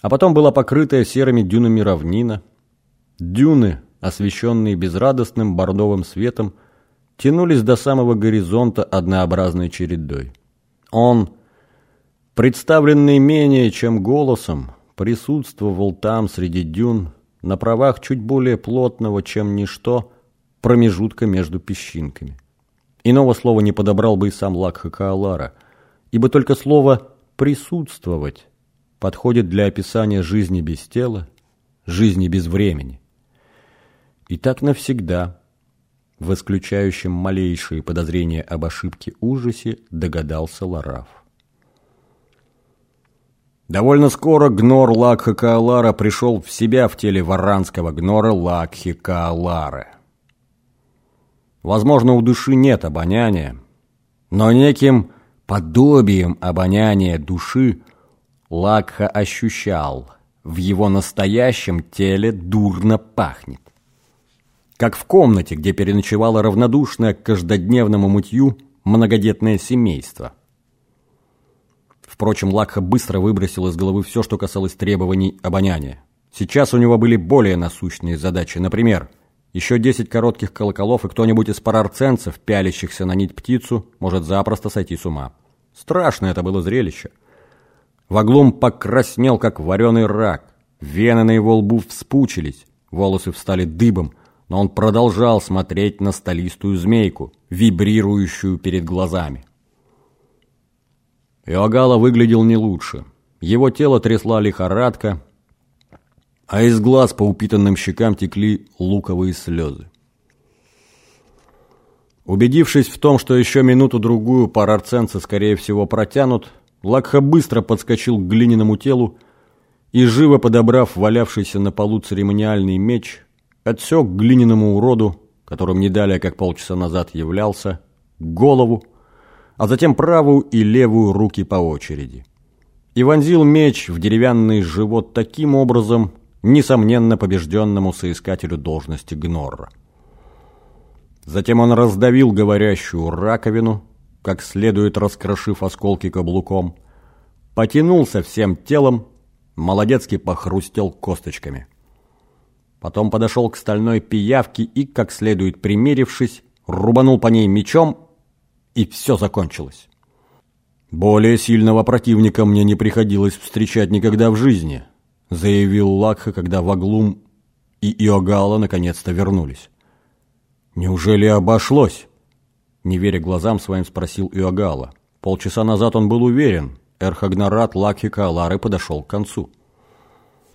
А потом была покрытая серыми дюнами равнина. Дюны, освещенные безрадостным бордовым светом, тянулись до самого горизонта однообразной чередой. Он, представленный менее чем голосом, присутствовал там среди дюн на правах чуть более плотного, чем ничто, промежутка между песчинками. Иного слова не подобрал бы и сам Лакха Каалара, ибо только слово «присутствовать» подходит для описания жизни без тела, жизни без времени. И так навсегда, в исключающем малейшие подозрения об ошибке ужасе, догадался Лараф. Довольно скоро гнор Лакха Каалара пришел в себя в теле варанского гнора Лакхи Каалары. Возможно, у души нет обоняния, но неким подобием обоняния души Лакха ощущал, в его настоящем теле дурно пахнет. Как в комнате, где переночевало равнодушное к каждодневному мытью многодетное семейство. Впрочем, Лакха быстро выбросил из головы все, что касалось требований обоняния. Сейчас у него были более насущные задачи. Например, еще десять коротких колоколов, и кто-нибудь из парарценцев, пялящихся на нить птицу, может запросто сойти с ума. Страшно это было зрелище. Ваглум покраснел, как вареный рак. Вены на его лбу вспучились, волосы встали дыбом, но он продолжал смотреть на столистую змейку, вибрирующую перед глазами. Иогала выглядел не лучше. Его тело трясла лихорадка, а из глаз по упитанным щекам текли луковые слезы. Убедившись в том, что еще минуту-другую парарценцы, скорее всего, протянут, Лакха быстро подскочил к глиняному телу и, живо подобрав валявшийся на полу церемониальный меч, отсек глиняному уроду, которым не далее, как полчаса назад являлся, голову, а затем правую и левую руки по очереди. И вонзил меч в деревянный живот таким образом, несомненно побежденному соискателю должности Гнорра. Затем он раздавил говорящую раковину, как следует раскрошив осколки каблуком, потянулся всем телом, молодецки похрустел косточками. Потом подошел к стальной пиявке и, как следует примерившись, рубанул по ней мечом и все закончилось. «Более сильного противника мне не приходилось встречать никогда в жизни», заявил Лакха, когда Ваглум и Иогала наконец-то вернулись. «Неужели обошлось?» Не веря глазам своим, спросил Иогала. Полчаса назад он был уверен, Эрхагнарат Лакхи Каалары подошел к концу.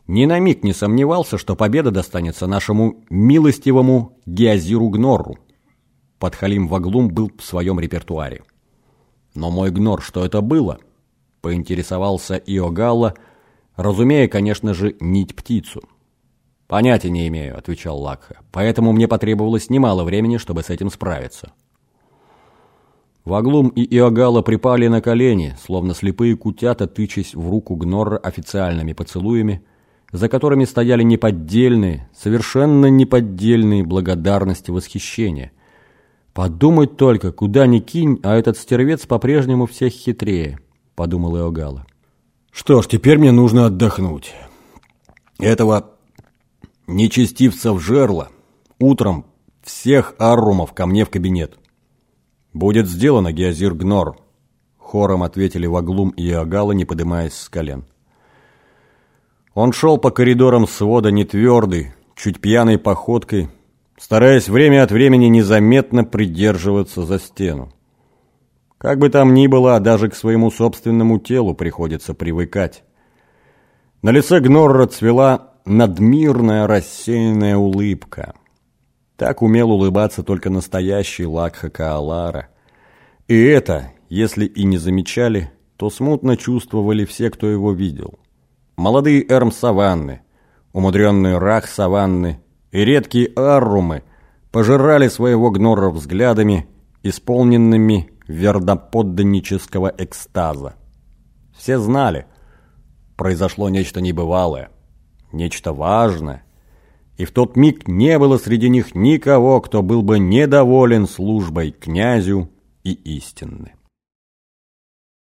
Ни на миг не сомневался, что победа достанется нашему милостивому Геозиру Гнорру, Подхалим Ваглум был в своем репертуаре. Но мой гнор, что это было? Поинтересовался Иогалла, разумея, конечно же, нить птицу. «Понятия не имею», — отвечал Лакха, «поэтому мне потребовалось немало времени, чтобы с этим справиться». Ваглум и Иогалла припали на колени, словно слепые кутята, тычась в руку Гнорра официальными поцелуями, за которыми стояли неподдельные, совершенно неподдельные благодарности и восхищения — «Подумать только, куда ни кинь, а этот стервец по-прежнему всех хитрее», — подумал Иогала. «Что ж, теперь мне нужно отдохнуть. Этого нечестивца в жерло. Утром всех аррумов ко мне в кабинет». «Будет сделано, Геозир Гнор», — хором ответили Ваглум и Иогала, не поднимаясь с колен. Он шел по коридорам свода нетвердый, чуть пьяной походкой, стараясь время от времени незаметно придерживаться за стену. Как бы там ни было, даже к своему собственному телу приходится привыкать. На лице Гнорра цвела надмирная рассеянная улыбка. Так умел улыбаться только настоящий Лакха Каалара. И это, если и не замечали, то смутно чувствовали все, кто его видел. Молодые Эрм Саванны, умудренные Рах Саванны и редкие аррумы пожирали своего гнора взглядами, исполненными верноподданнического экстаза. Все знали, произошло нечто небывалое, нечто важное, и в тот миг не было среди них никого, кто был бы недоволен службой князю и истинны.